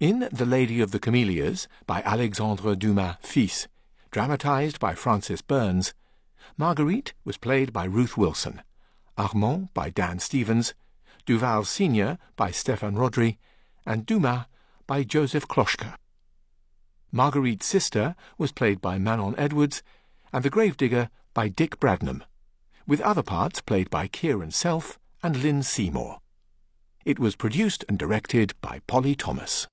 In The Lady of the Camellias by Alexandre Dumas fils, dramatized by Frances Byrnes, Marguerite was played by Ruth Wilson, Armand by Dan Stevens, Duval Sr. by Stefan Rodri, and Dumas by Joseph Kloska. Marguerite's sister was played by Manon Edwards, and the gravedigger by Dick Bradnam, with other parts played by Kieran Self and Lynn Seymour. It was produced and directed by Polly Thomas.